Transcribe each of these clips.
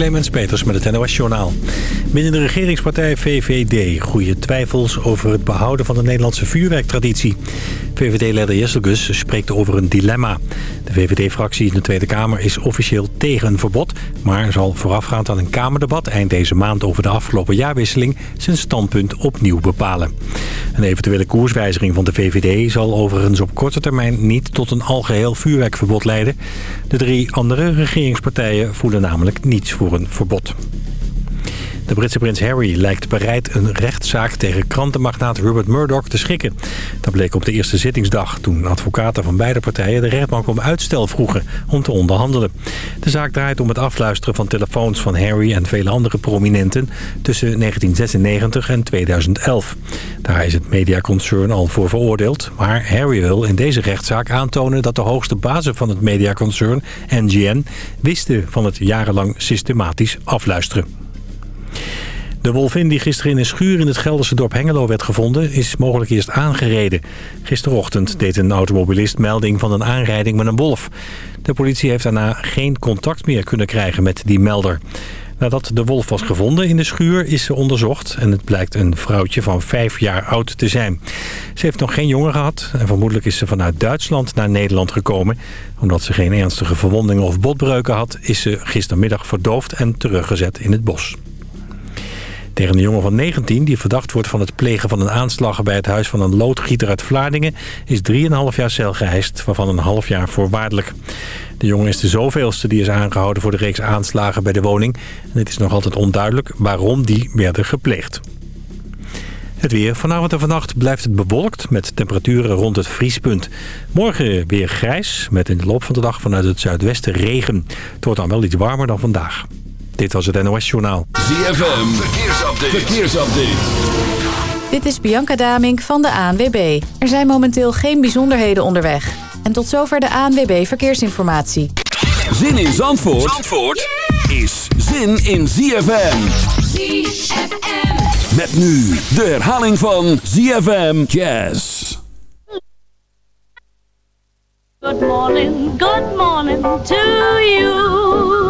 Clemens Peters met het NOS Journaal. Binnen de regeringspartij VVD groeien twijfels over het behouden van de Nederlandse vuurwerktraditie. VVD-leider Jesselgus spreekt over een dilemma. De VVD-fractie in de Tweede Kamer is officieel tegen een verbod... maar zal voorafgaand aan een Kamerdebat eind deze maand over de afgelopen jaarwisseling... zijn standpunt opnieuw bepalen. Een eventuele koerswijziging van de VVD zal overigens op korte termijn niet tot een algeheel vuurwerkverbod leiden. De drie andere regeringspartijen voelen namelijk niets voor een verbod. De Britse prins Harry lijkt bereid een rechtszaak tegen krantenmagnaat Rupert Murdoch te schikken. Dat bleek op de eerste zittingsdag toen advocaten van beide partijen de rechtbank om uitstel vroegen om te onderhandelen. De zaak draait om het afluisteren van telefoons van Harry en vele andere prominenten tussen 1996 en 2011. Daar is het mediaconcern al voor veroordeeld, maar Harry wil in deze rechtszaak aantonen dat de hoogste bazen van het mediaconcern, NGN, wisten van het jarenlang systematisch afluisteren. De wolvin die gisteren in een schuur in het Gelderse dorp Hengelo werd gevonden... is mogelijk eerst aangereden. Gisterochtend deed een automobilist melding van een aanrijding met een wolf. De politie heeft daarna geen contact meer kunnen krijgen met die melder. Nadat de wolf was gevonden in de schuur is ze onderzocht... en het blijkt een vrouwtje van vijf jaar oud te zijn. Ze heeft nog geen jongen gehad... en vermoedelijk is ze vanuit Duitsland naar Nederland gekomen. Omdat ze geen ernstige verwondingen of botbreuken had... is ze gistermiddag verdoofd en teruggezet in het bos. Tegen een jongen van 19 die verdacht wordt van het plegen van een aanslag... bij het huis van een loodgieter uit Vlaardingen... is 3,5 jaar cel geëist, waarvan een half jaar voorwaardelijk. De jongen is de zoveelste die is aangehouden voor de reeks aanslagen bij de woning. En het is nog altijd onduidelijk waarom die werden gepleegd. Het weer. Vanavond en vannacht blijft het bewolkt met temperaturen rond het vriespunt. Morgen weer grijs met in de loop van de dag vanuit het zuidwesten regen. Het wordt dan wel iets warmer dan vandaag. Dit was het NOS Journaal. ZFM, verkeersupdate. verkeersupdate. Dit is Bianca Damink van de ANWB. Er zijn momenteel geen bijzonderheden onderweg. En tot zover de ANWB Verkeersinformatie. Zin in Zandvoort, Zandvoort is zin in ZFM. ZFM. Met nu de herhaling van ZFM Jazz. Good morning, good morning to you.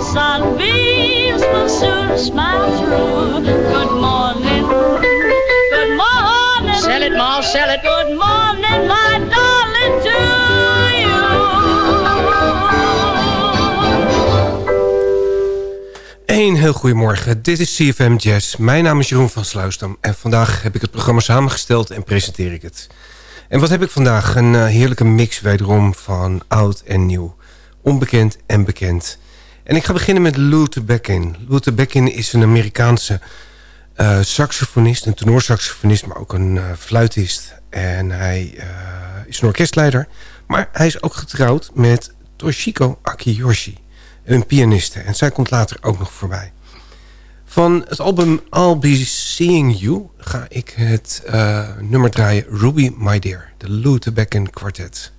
Sunbeams will soon smile through. Good morning. Good morning. Sell it, Ma, sell it. Good morning, my darling, to Een heel goedemorgen, dit is CFM Jazz. Mijn naam is Jeroen van Sluisdam en vandaag heb ik het programma samengesteld en presenteer ik het. En wat heb ik vandaag? Een uh, heerlijke mix wederom van oud en nieuw. Onbekend en bekend. En ik ga beginnen met Luther Beckin. Luther Beckin is een Amerikaanse uh, saxofonist, een tenorsaxofonist, maar ook een uh, fluitist. En hij is een orkestleider, maar hij is ook getrouwd met Toshiko Akiyoshi een pianiste. En zij komt later ook nog voorbij. Van het album I'll Be Seeing You ga ik het nummer draaien Ruby My Dear. De Luther Becken Quartet.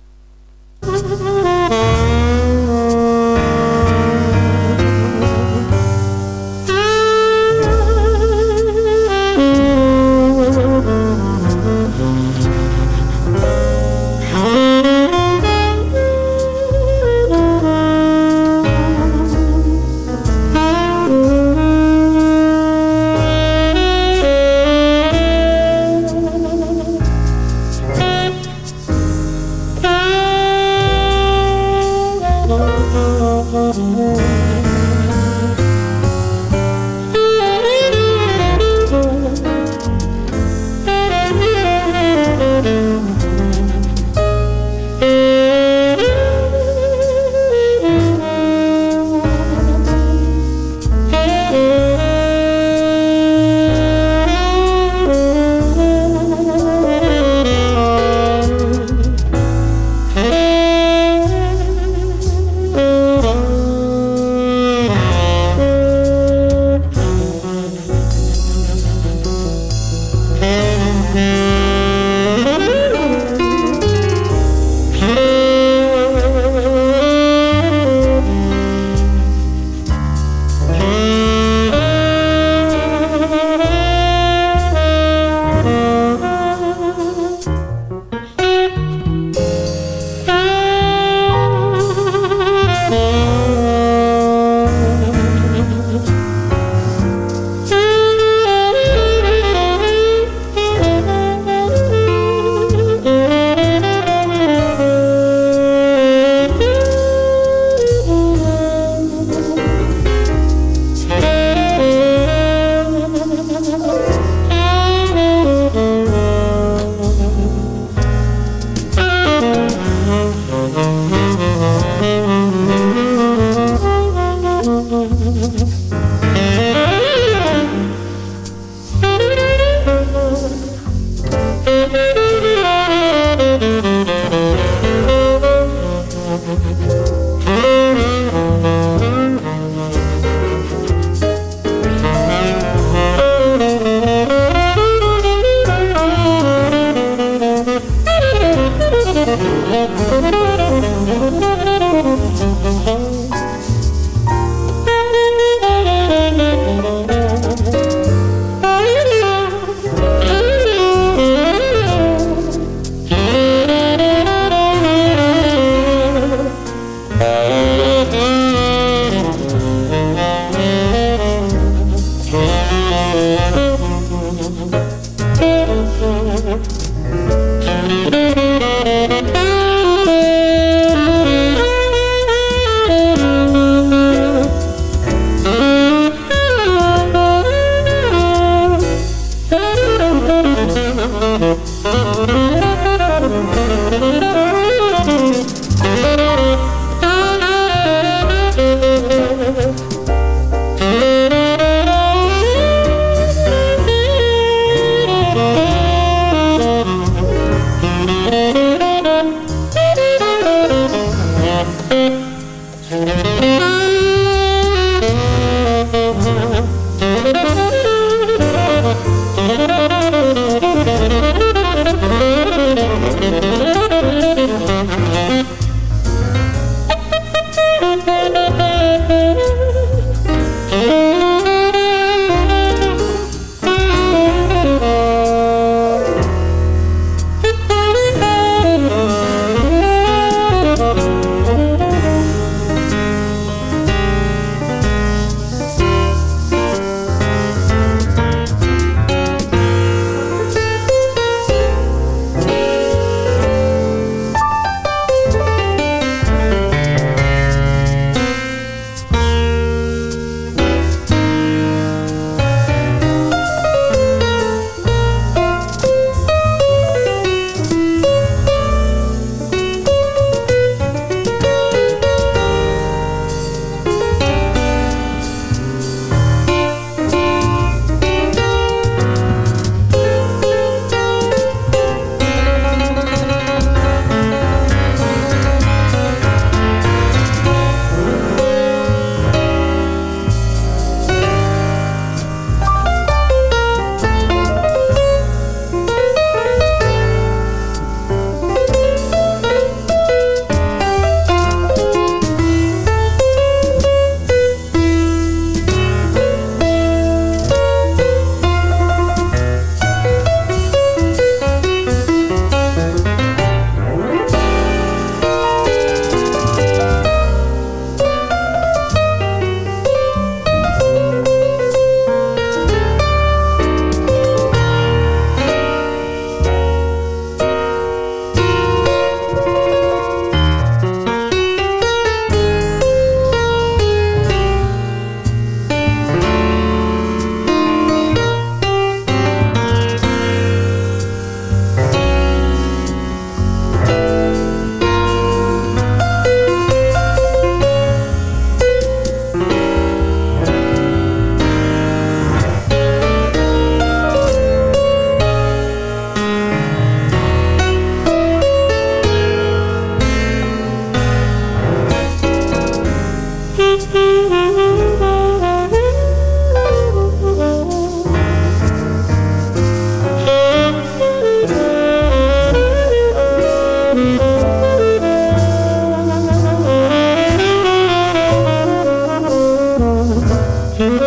Thank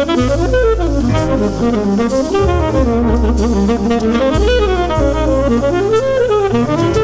you.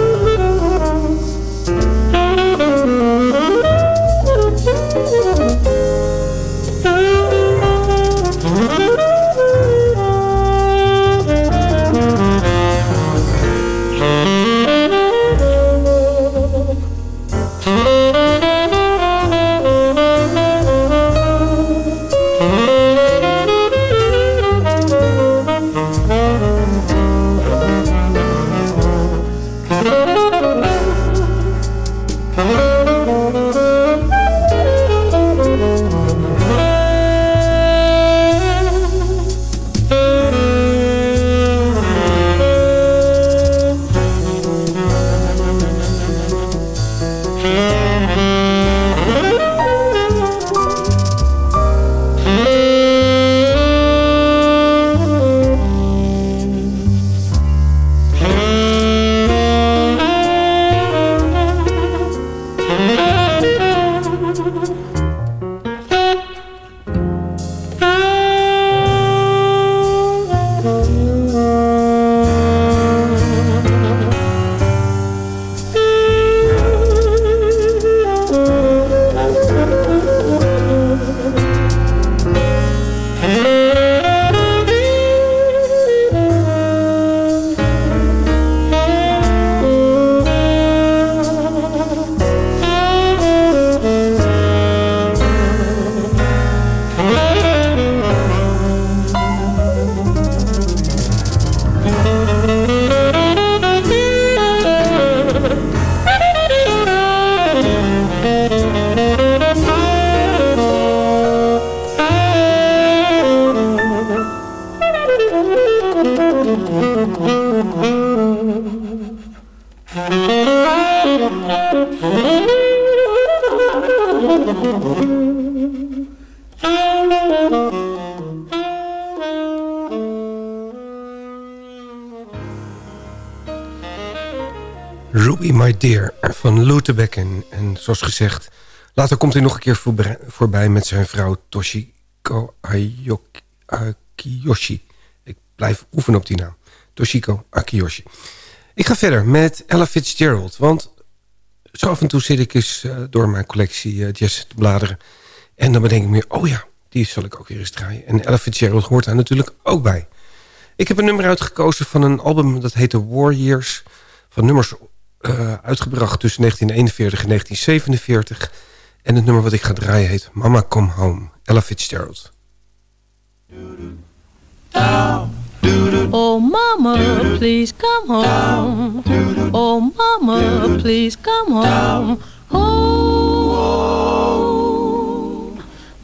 Dear van Lou Becken. En zoals gezegd, later komt hij nog een keer voorbij met zijn vrouw Toshiko Akiyoshi. Ik blijf oefenen op die naam. Toshiko Akiyoshi. Ik ga verder met Ella Fitzgerald. Want zo af en toe zit ik eens uh, door mijn collectie uh, jazz te bladeren. En dan bedenk ik meer, oh ja, die zal ik ook weer eens draaien. En Ella Fitzgerald hoort daar natuurlijk ook bij. Ik heb een nummer uitgekozen van een album dat heette War Years. Van nummers uitgebracht tussen 1941 en 1947. En het nummer wat ik ga draaien heet Mama Come Home. Ella Fitzgerald. Oh mama, please come home. Oh mama, please come home. Home.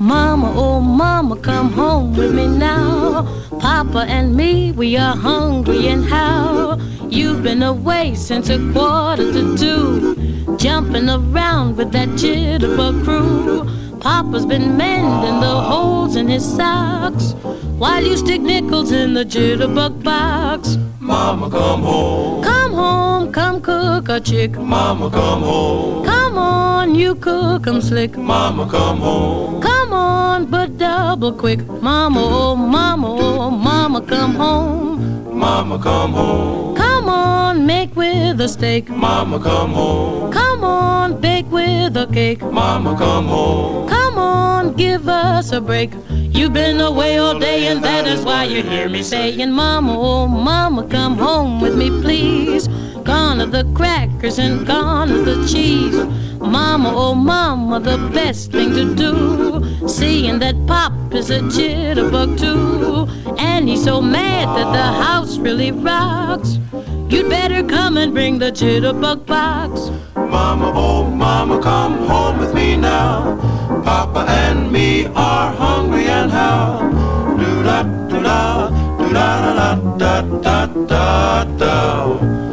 Mama, oh mama, come home with me now. Papa and me, we are hungry and how? You've been away since a quarter to two, jumping around with that jitterbug crew. Papa's been mending the holes in his socks while you stick nickels in the jitterbug box. Mama, come home. Come come cook a chick. Mama, come home. Come on, you cook 'em slick. Mama, come home. Come on, but double quick. Mama, oh, mama, oh, mama, come home. Mama, come home. Come on, make with a steak. Mama, come home. Come on, bake with a cake. Mama, come home. Come on, give us a break. You've been away all day and that is why you hear me saying, Mama, oh, mama, come home with me, please. Gone are the crackers and gone are the cheese. Mama, oh mama, the best thing to do. Seeing that Pop is a jitterbug too. And he's so mad that the house really rocks. You'd better come and bring the jitterbug box. Mama, oh mama, come home with me now. Papa and me are hungry and how? Do da do da do da da da da da da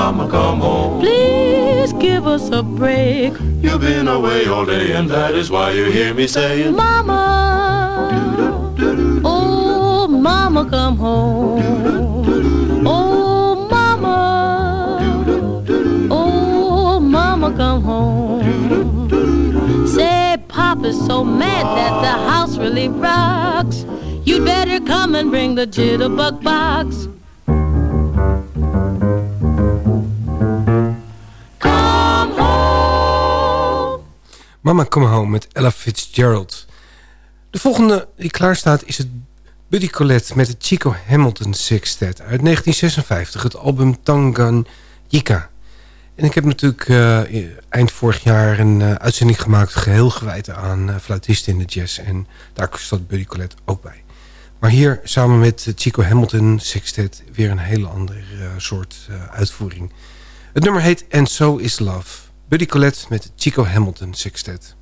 Mama, come home. Please give us a break. You've been away all day, and that is why you hear me saying, Mama. Oh, mama, come home. Oh, mama. Oh, mama, come home. Say, Papa's so mad that the house really rocks. You'd better come and bring the jitterbug box. Mama Come Home met Ella Fitzgerald. De volgende die klaar staat is het Buddy Collette met de Chico Hamilton Sextet uit 1956, het album Tanganyika. En ik heb natuurlijk eh, eind vorig jaar een eh, uitzending gemaakt... geheel gewijd aan uh, fluitisten in de jazz. En daar staat Buddy Collette ook bij. Maar hier samen met Chico Hamilton Sextet... weer een hele andere soort uitvoering. Het nummer heet And So Is Love. Buddy Collette met Chico Hamilton Sextet.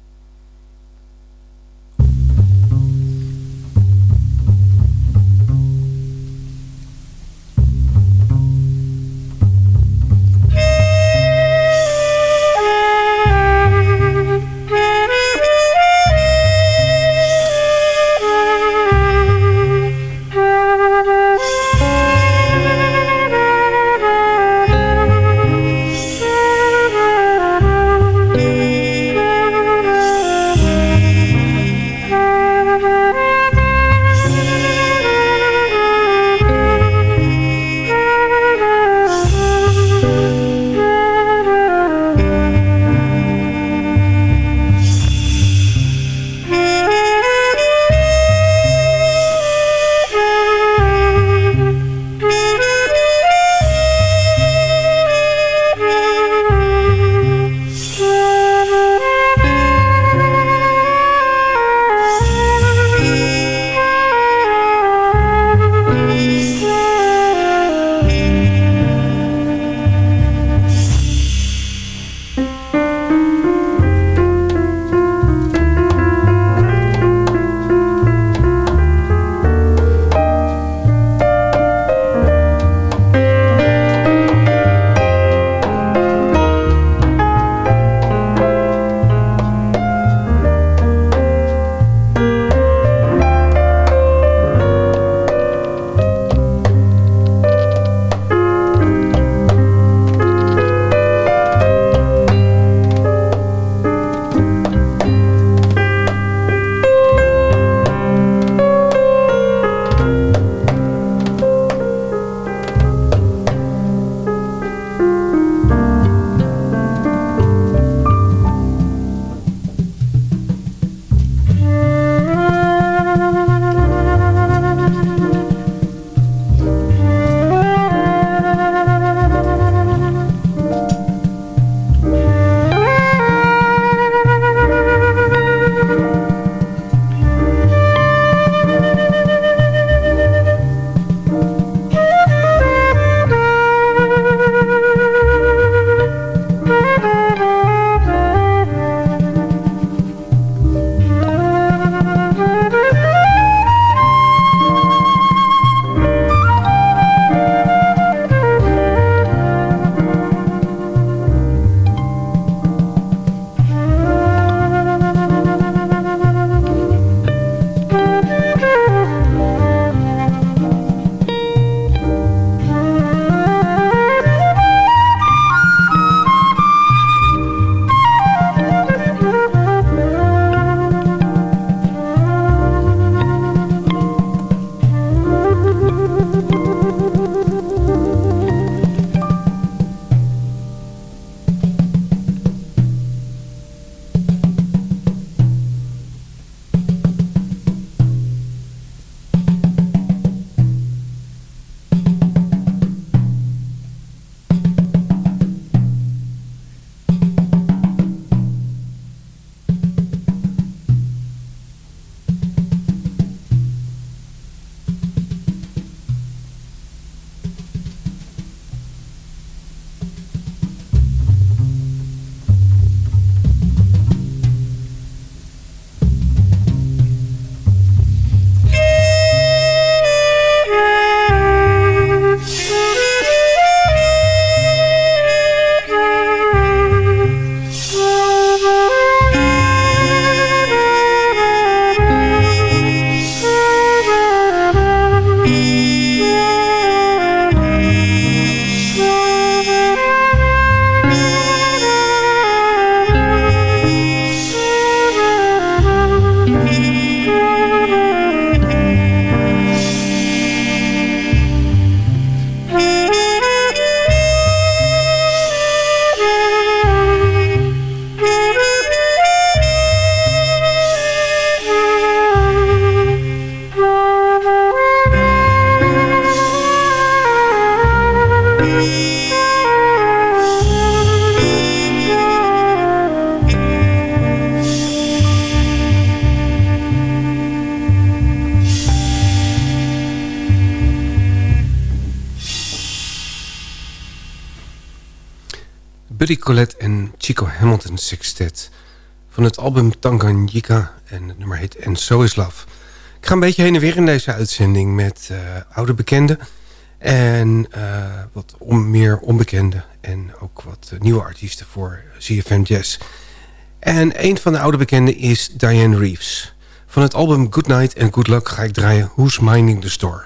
Van het album Tanganyika en het nummer heet And So Is Love. Ik ga een beetje heen en weer in deze uitzending met uh, oude bekenden. En uh, wat meer onbekende en ook wat uh, nieuwe artiesten voor ZFM Jazz. En een van de oude bekenden is Diane Reeves. Van het album Good Night and Good Luck ga ik draaien Who's Minding the Store.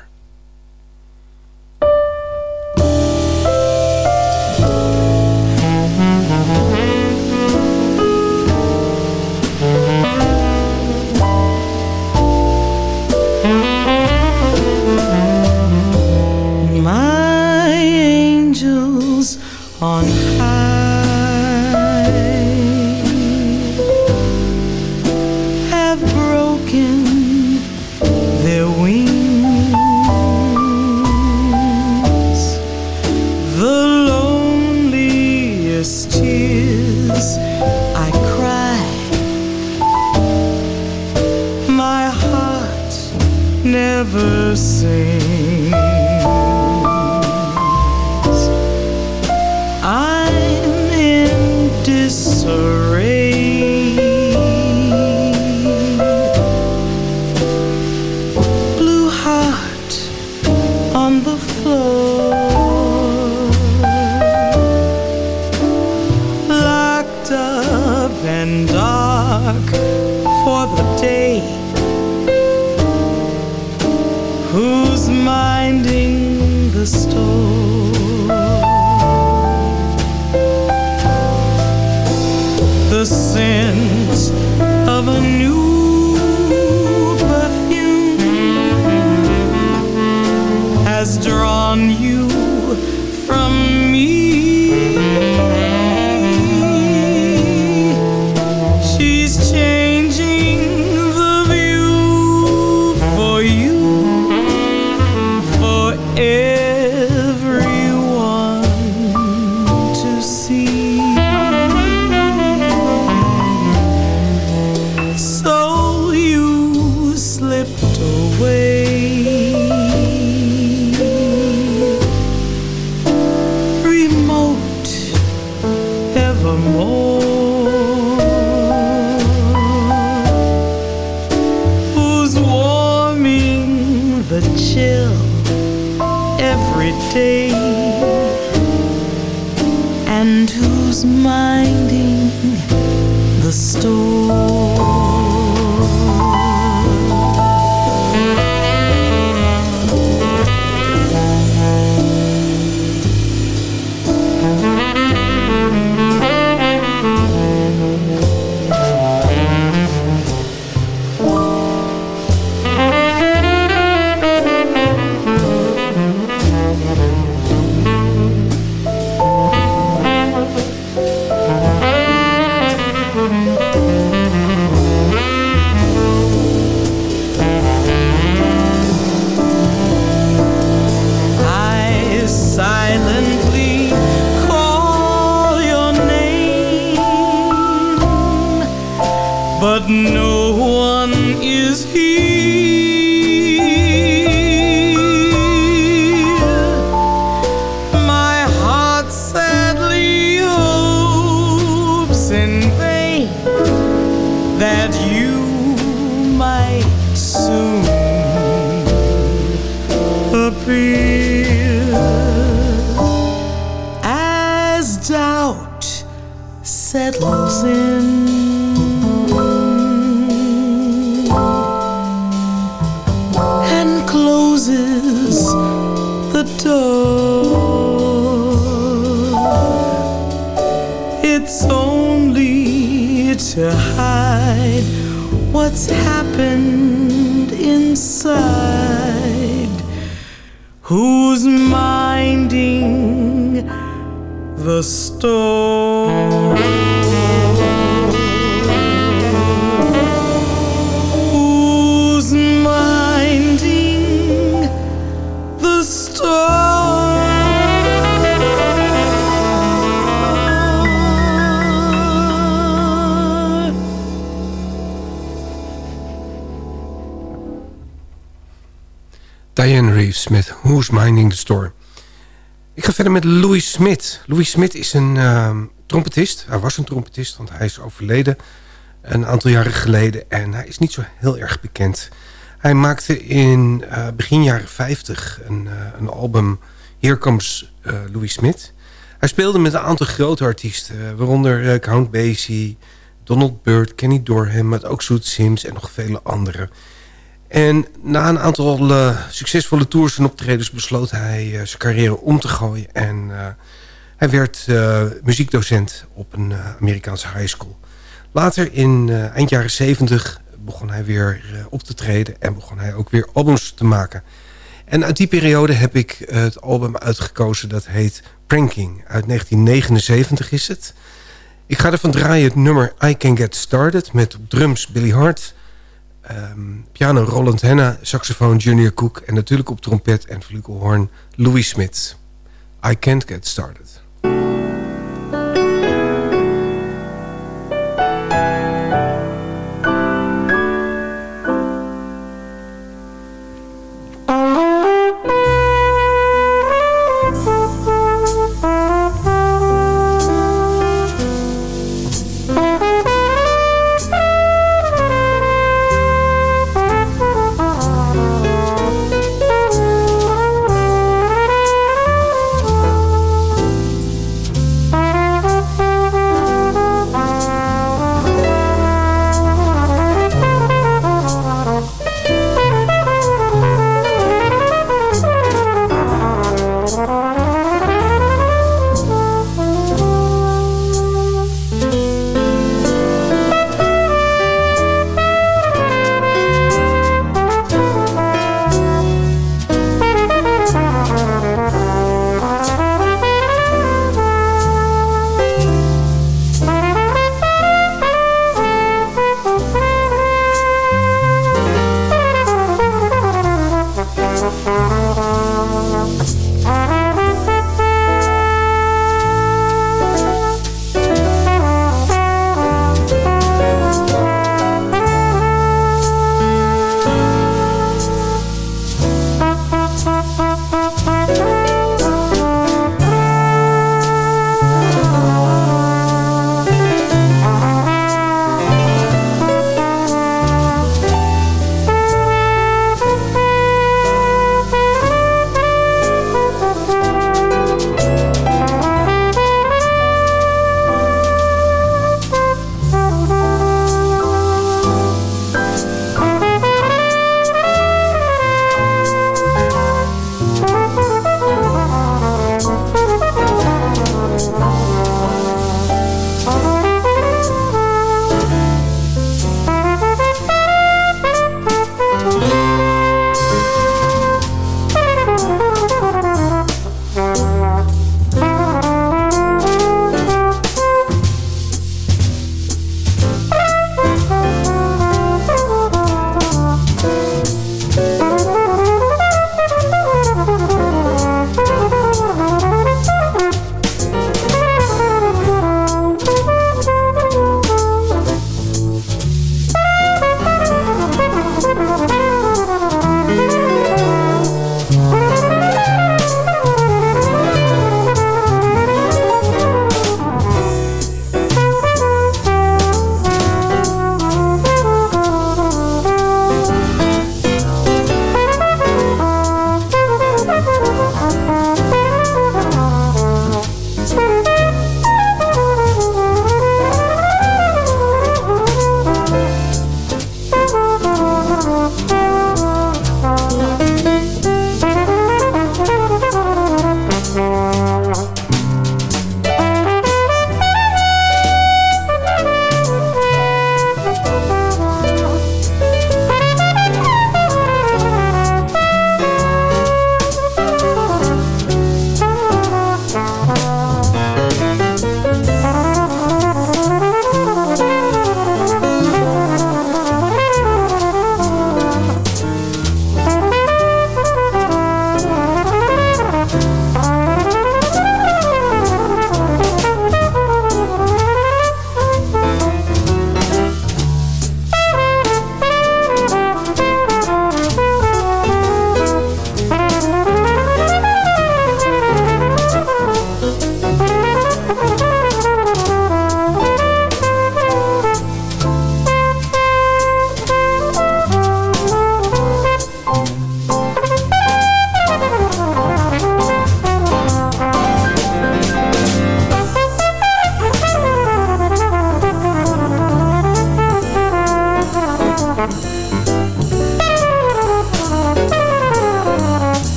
roses. Met Who's Minding the Store. Ik ga verder met Louis Smith. Louis Smith is een uh, trompetist. Hij was een trompetist, want hij is overleden een aantal jaren geleden. En hij is niet zo heel erg bekend. Hij maakte in uh, begin jaren 50 een, uh, een album Here Comes uh, Louis Smith. Hij speelde met een aantal grote artiesten, waaronder Count Basie, Donald Byrd, Kenny Dorham, maar ook Soet Sims en nog vele anderen. En na een aantal succesvolle tours en optredens besloot hij zijn carrière om te gooien. En hij werd muziekdocent op een Amerikaanse high school. Later in eind jaren 70 begon hij weer op te treden en begon hij ook weer albums te maken. En uit die periode heb ik het album uitgekozen dat heet Pranking. Uit 1979 is het. Ik ga ervan draaien het nummer I Can Get Started met drums Billy Hart... Um, piano Roland Henna, saxofoon Junior Cook... en natuurlijk op trompet en flugelhorn Louis Smith. I Can't Get Started.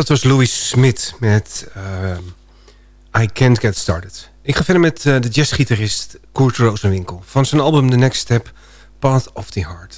Dat was Louis Smith met uh, I Can't Get Started. Ik ga verder met uh, de jazzgitarist Kurt Rosenwinkel. Van zijn album The Next Step, Path of the Heart.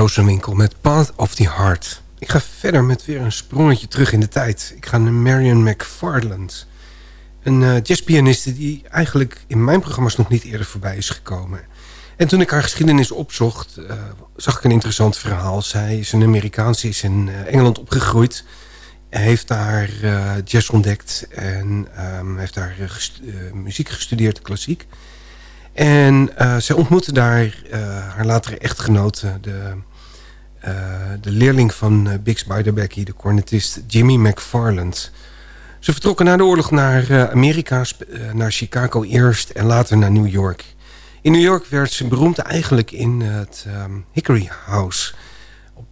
Kurt Rosenwinkel met Path of the Heart. Ik ga verder met weer een sprongetje terug in de tijd. Ik ga naar Marion McFarland. Een uh, jazzpianiste die eigenlijk in mijn programma's nog niet eerder voorbij is gekomen. En toen ik haar geschiedenis opzocht, uh, zag ik een interessant verhaal. Zij is een Amerikaanse, is in uh, Engeland opgegroeid. Heeft daar jazz ontdekt en um, heeft daar muziek gestudeerd, klassiek. En uh, zij ontmoette daar haar latere echtgenote, de, de leerling van Bix Beiderbecke, de cornetist Jimmy McFarland. Ze vertrokken na de oorlog naar Amerika, naar Chicago eerst en later naar New York. In New York werd ze beroemd eigenlijk in het um, Hickory House op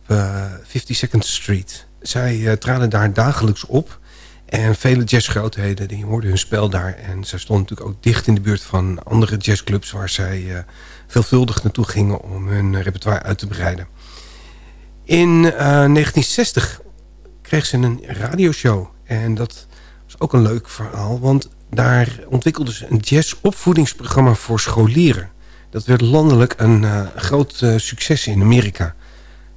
52nd Street. Zij traden daar dagelijks op en vele jazzgrootheden die hoorden hun spel daar. En zij stonden natuurlijk ook dicht in de buurt van andere jazzclubs... waar zij uh, veelvuldig naartoe gingen om hun repertoire uit te breiden. In uh, 1960 kreeg ze een radioshow. En dat was ook een leuk verhaal. Want daar ontwikkelde ze een jazzopvoedingsprogramma voor scholieren. Dat werd landelijk een uh, groot succes in Amerika.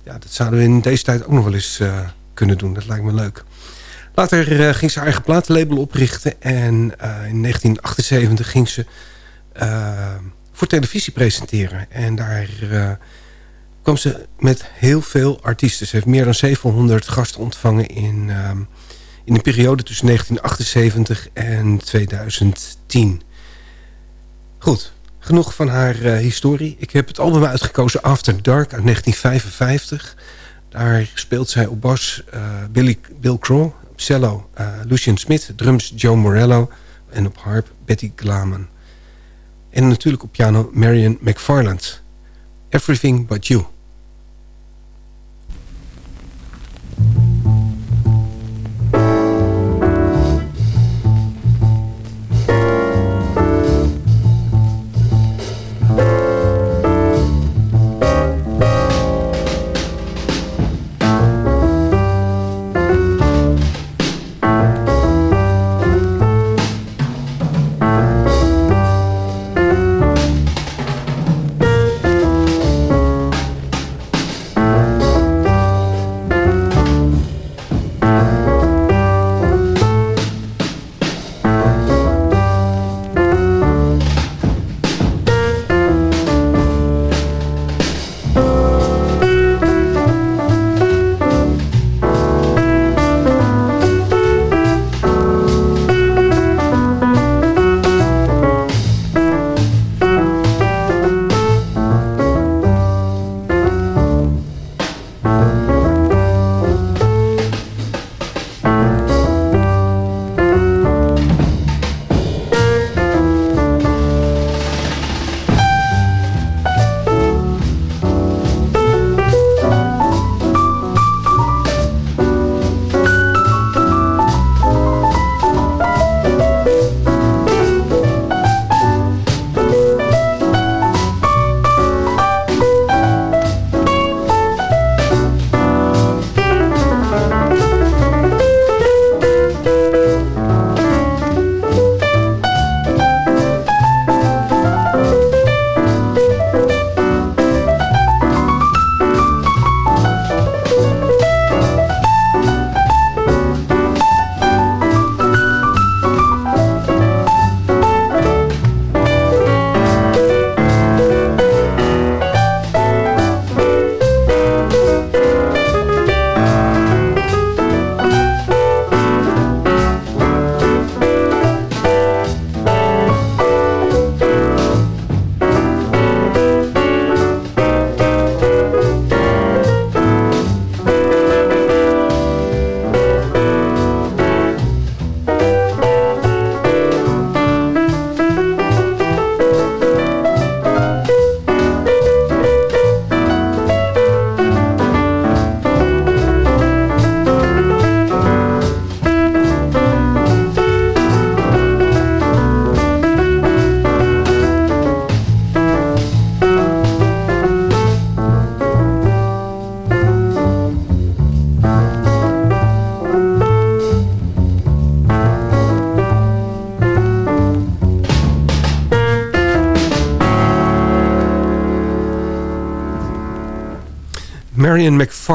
Ja, dat zouden we in deze tijd ook nog wel eens kunnen doen. Dat lijkt me leuk. Later ging ze haar eigen platenlabel oprichten. En in 1978 ging ze voor televisie presenteren. En daar kwam ze met heel veel artiesten. Ze heeft meer dan 700 gasten ontvangen in, in de periode tussen 1978 en 2010. Goed, genoeg van haar historie. Ik heb het album uitgekozen After Dark uit 1955. Daar speelt zij op bas Billy, Bill Crow cello uh, Lucian Smith, drums Joe Morello en op harp Betty Glaman. En natuurlijk op piano Marion McFarland. Everything But You.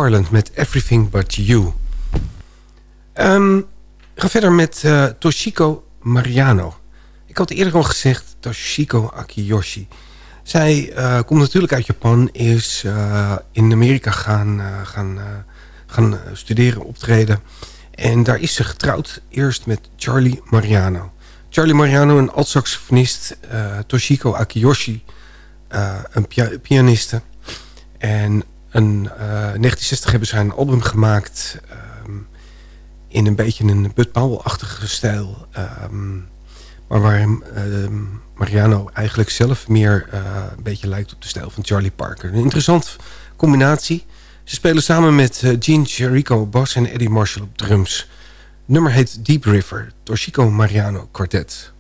McFarland met Everything But You. Ehm, ga verder met uh, Toshiko Mariano. Ik had eerder al gezegd Toshiko Akiyoshi. Zij uh, komt natuurlijk uit Japan, is uh, in Amerika gaan, gaan, gaan studeren, optreden. En daar is ze getrouwd, eerst met Charlie Mariano. Charlie Mariano, een alt-saxofonist. Toshiko Akiyoshi, een pia pianiste. En in 1960 hebben ze een album gemaakt... Um, in een beetje een Bud Powell-achtige stijl. Um, maar waar um, Mariano eigenlijk zelf meer uh, een beetje lijkt op de stijl van Charlie Parker. Een interessante combinatie. Ze spelen samen met uh, Gene op bas en Eddie Marshall op drums. Nummer heet Deep River, Toshiko Mariano Quartet.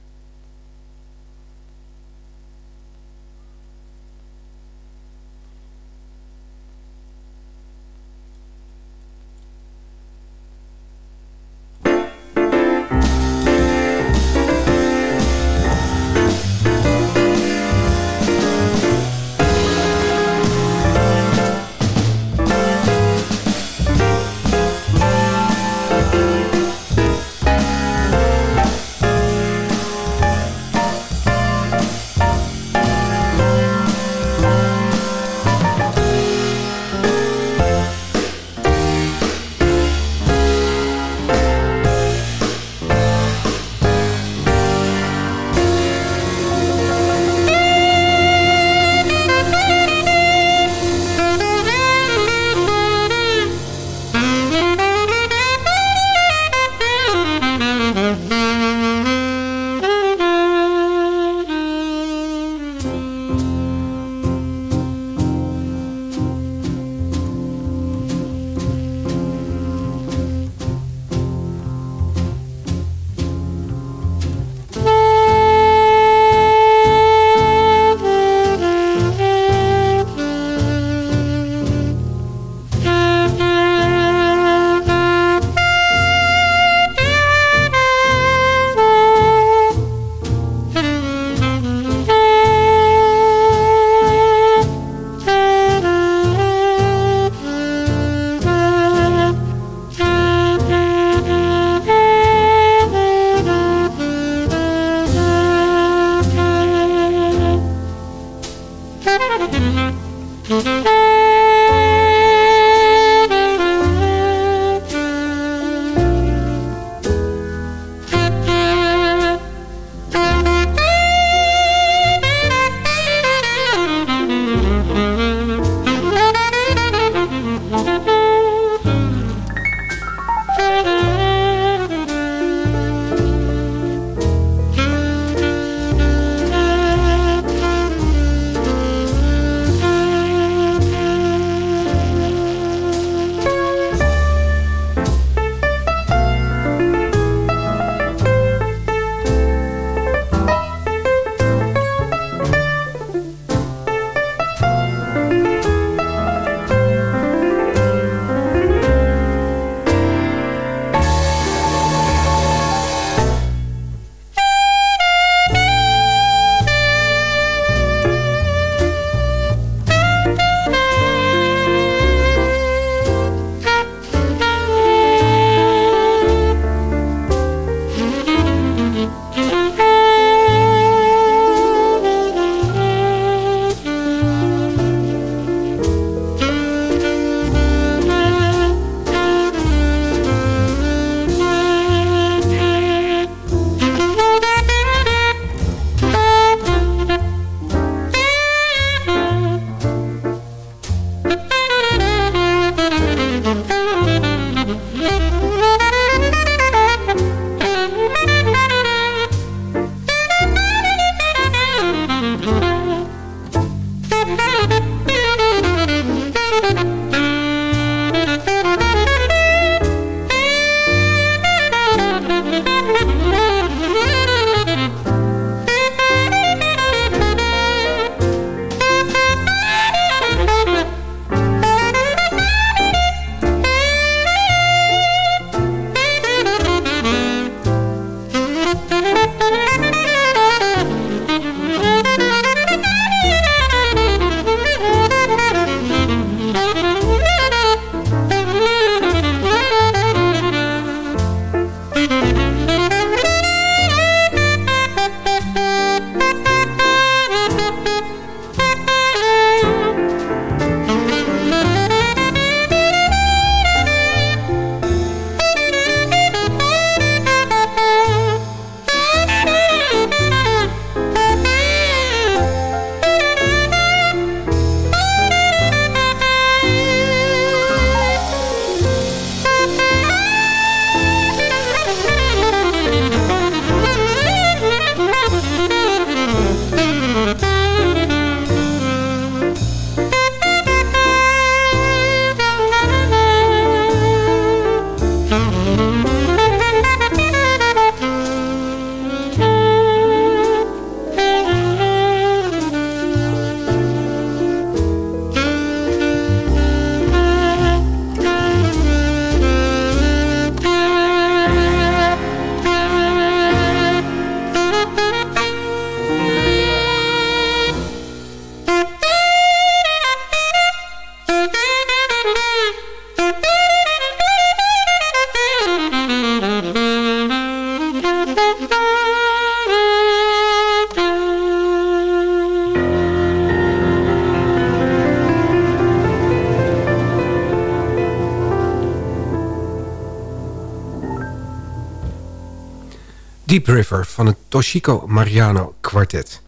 Van het Toshiko Mariano Quartet.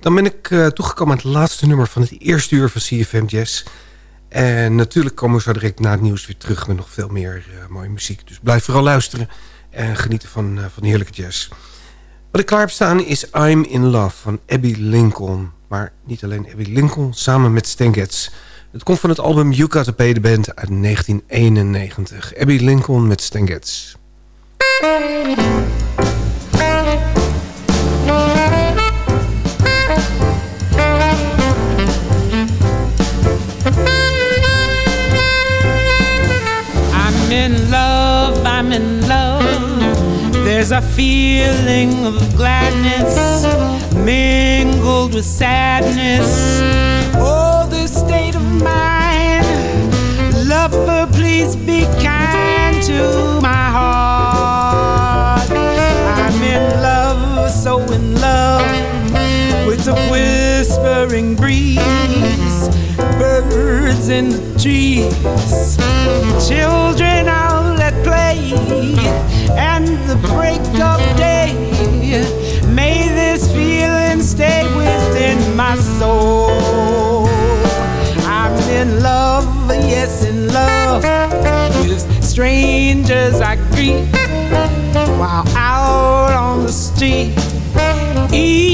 Dan ben ik uh, toegekomen aan het laatste nummer van het eerste uur van CFM Jazz. En natuurlijk komen we zo direct na het nieuws weer terug met nog veel meer uh, mooie muziek. Dus blijf vooral luisteren en genieten van, uh, van heerlijke jazz. Wat ik klaar heb staan is I'm in Love van Abby Lincoln. Maar niet alleen Abby Lincoln, samen met Stan Getz. Het komt van het album You Got Band uit 1991. Abby Lincoln met Stan Getz. There's a feeling of gladness mingled with sadness. Oh, this state of mind. Lover, please be kind to my heart. In love, so in love with the whispering breeze, birds in the trees, children out at play, and the break of day. May this feeling stay within my soul. I'm in love, yes, in love with strangers I greet on